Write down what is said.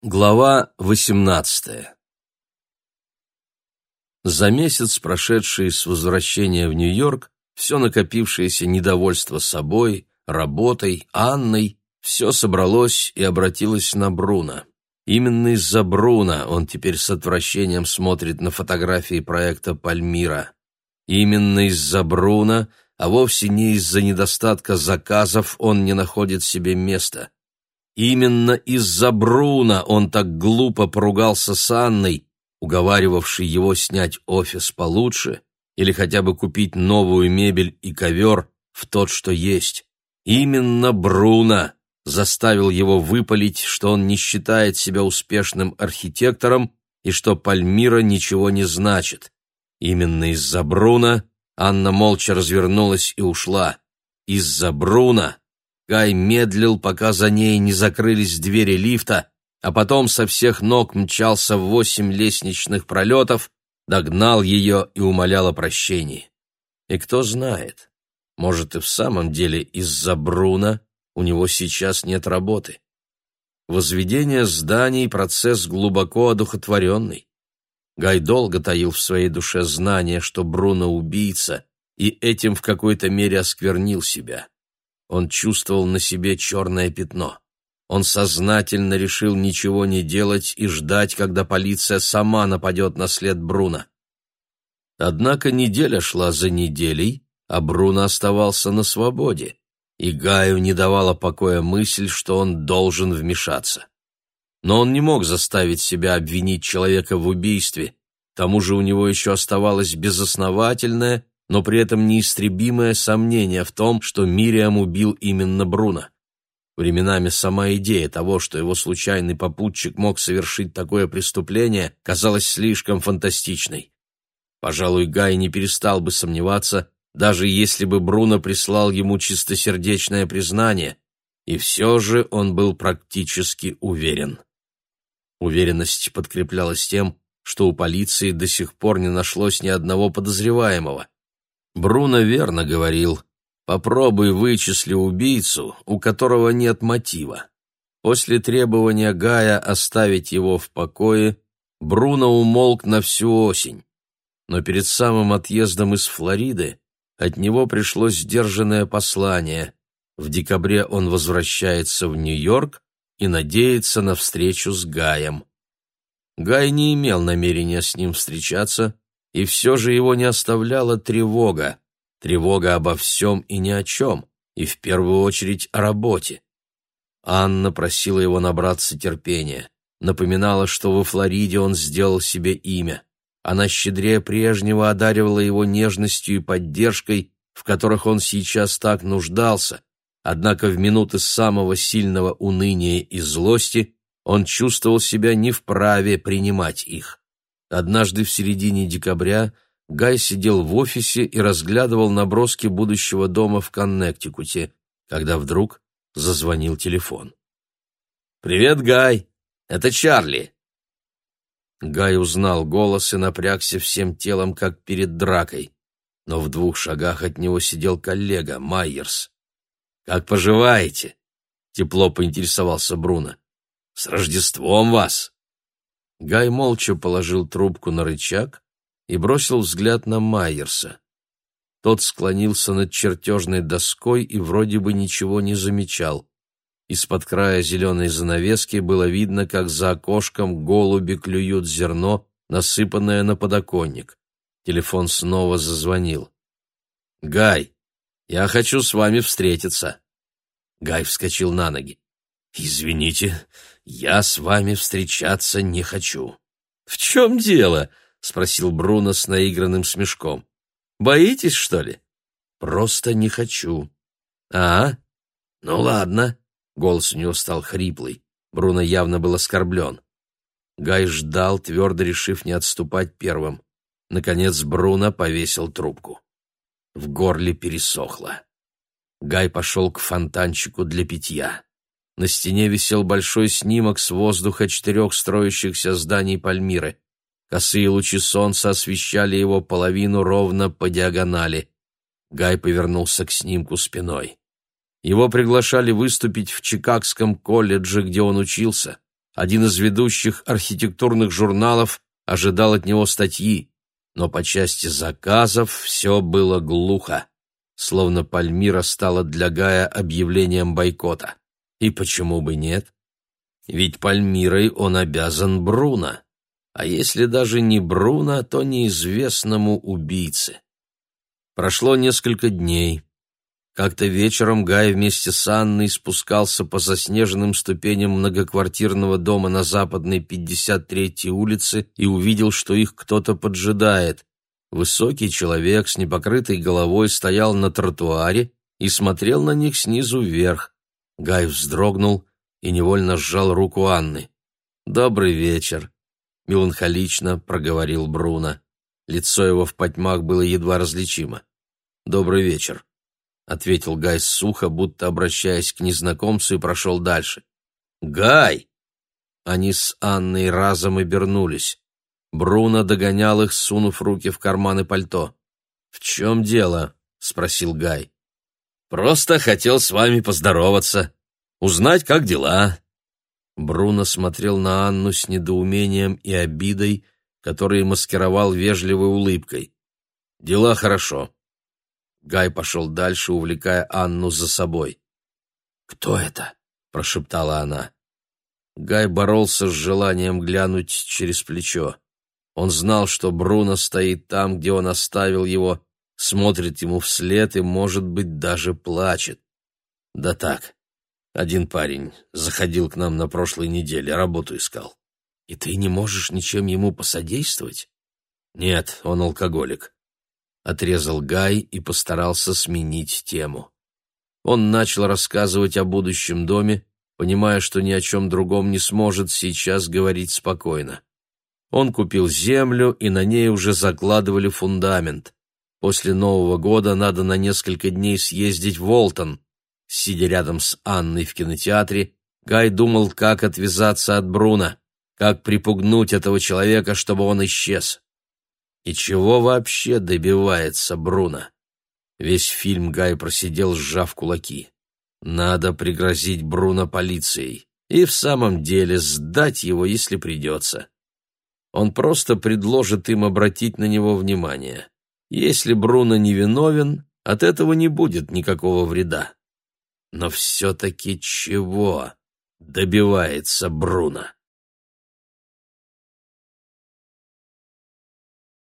Глава 18 За месяц, прошедший с возвращения в Нью-Йорк, все накопившееся недовольство собой, работой, Анной, все собралось и обратилось на Бруно. Именно из-за Бруно он теперь с отвращением смотрит на фотографии проекта «Пальмира». Именно из-за Бруно, а вовсе не из-за недостатка заказов, он не находит себе места – Именно из-за Бруна он так глупо поругался с Анной, уговаривавшей его снять офис получше или хотя бы купить новую мебель и ковер в тот, что есть. Именно Бруно заставил его выпалить, что он не считает себя успешным архитектором и что Пальмира ничего не значит. Именно из-за Бруно Анна молча развернулась и ушла. Из-за Бруно Гай медлил, пока за ней не закрылись двери лифта, а потом со всех ног мчался в восемь лестничных пролетов, догнал ее и умолял о прощении. И кто знает, может и в самом деле из-за Бруна у него сейчас нет работы. Возведение зданий — процесс глубоко одухотворенный. Гай долго таил в своей душе знание, что Бруно — убийца, и этим в какой-то мере осквернил себя. Он чувствовал на себе черное пятно. Он сознательно решил ничего не делать и ждать, когда полиция сама нападет на след Бруна. Однако неделя шла за неделей, а Бруно оставался на свободе, и Гаю не давала покоя мысль, что он должен вмешаться. Но он не мог заставить себя обвинить человека в убийстве, к тому же у него еще оставалось безосновательное но при этом неистребимое сомнение в том, что Мириам убил именно Бруно. Временами сама идея того, что его случайный попутчик мог совершить такое преступление, казалась слишком фантастичной. Пожалуй, Гай не перестал бы сомневаться, даже если бы Бруно прислал ему чистосердечное признание, и все же он был практически уверен. Уверенность подкреплялась тем, что у полиции до сих пор не нашлось ни одного подозреваемого. Бруно верно говорил. Попробуй вычисли убийцу, у которого нет мотива. После требования Гая оставить его в покое, Бруно умолк на всю осень. Но перед самым отъездом из Флориды от него пришло сдержанное послание. В декабре он возвращается в Нью-Йорк и надеется на встречу с Гаем. Гай не имел намерения с ним встречаться, и все же его не оставляла тревога, тревога обо всем и ни о чем, и в первую очередь о работе. Анна просила его набраться терпения, напоминала, что во Флориде он сделал себе имя. Она щедрее прежнего одаривала его нежностью и поддержкой, в которых он сейчас так нуждался, однако в минуты самого сильного уныния и злости он чувствовал себя не вправе принимать их. Однажды в середине декабря Гай сидел в офисе и разглядывал наброски будущего дома в Коннектикуте, когда вдруг зазвонил телефон. «Привет, Гай! Это Чарли!» Гай узнал голос и напрягся всем телом, как перед дракой. Но в двух шагах от него сидел коллега, Майерс. «Как поживаете?» — тепло поинтересовался Бруно. «С Рождеством вас!» Гай молча положил трубку на рычаг и бросил взгляд на Майерса. Тот склонился над чертежной доской и вроде бы ничего не замечал. Из-под края зеленой занавески было видно, как за окошком голуби клюют зерно, насыпанное на подоконник. Телефон снова зазвонил. «Гай, я хочу с вами встретиться». Гай вскочил на ноги. «Извините, я с вами встречаться не хочу». «В чем дело?» — спросил Бруно с наигранным смешком. «Боитесь, что ли?» «Просто не хочу». «А? Ну ладно». Голос у него стал хриплый. Бруно явно был оскорблен. Гай ждал, твердо решив не отступать первым. Наконец Бруно повесил трубку. В горле пересохло. Гай пошел к фонтанчику для питья. На стене висел большой снимок с воздуха четырех строящихся зданий Пальмиры. Косые лучи солнца освещали его половину ровно по диагонали. Гай повернулся к снимку спиной. Его приглашали выступить в Чикагском колледже, где он учился. Один из ведущих архитектурных журналов ожидал от него статьи, но по части заказов все было глухо, словно Пальмира стала для Гая объявлением бойкота. И почему бы нет? Ведь Пальмирой он обязан Бруно, а если даже не Бруно, то неизвестному убийце. Прошло несколько дней. Как-то вечером Гай вместе с Анной спускался по заснеженным ступеням многоквартирного дома на западной 53-й улице и увидел, что их кто-то поджидает. Высокий человек с непокрытой головой стоял на тротуаре и смотрел на них снизу вверх. Гай вздрогнул и невольно сжал руку Анны. «Добрый вечер», — меланхолично проговорил Бруно. Лицо его в потьмах было едва различимо. «Добрый вечер», ответил Гай сухо, будто обращаясь к незнакомцу, и прошел дальше. Гай! Они с Анной разом обернулись. Бруно догонял их, сунув руки в карманы пальто. В чем дело? спросил Гай. Просто хотел с вами поздороваться, узнать, как дела. Бруно смотрел на Анну с недоумением и обидой, которые маскировал вежливой улыбкой. Дела хорошо. Гай пошел дальше, увлекая Анну за собой. «Кто это?» — прошептала она. Гай боролся с желанием глянуть через плечо. Он знал, что Бруно стоит там, где он оставил его, смотрит ему вслед и, может быть, даже плачет. Да так, один парень заходил к нам на прошлой неделе, работу искал. И ты не можешь ничем ему посодействовать? Нет, он алкоголик отрезал Гай и постарался сменить тему. Он начал рассказывать о будущем доме, понимая, что ни о чем другом не сможет сейчас говорить спокойно. Он купил землю, и на ней уже закладывали фундамент. После Нового года надо на несколько дней съездить в Волтон. Сидя рядом с Анной в кинотеатре, Гай думал, как отвязаться от Бруна, как припугнуть этого человека, чтобы он исчез. И чего вообще добивается Бруно? Весь фильм Гай просидел, сжав кулаки. Надо пригрозить Бруно полицией. И в самом деле сдать его, если придется. Он просто предложит им обратить на него внимание. Если Бруно невиновен, от этого не будет никакого вреда. Но все-таки чего добивается Бруно?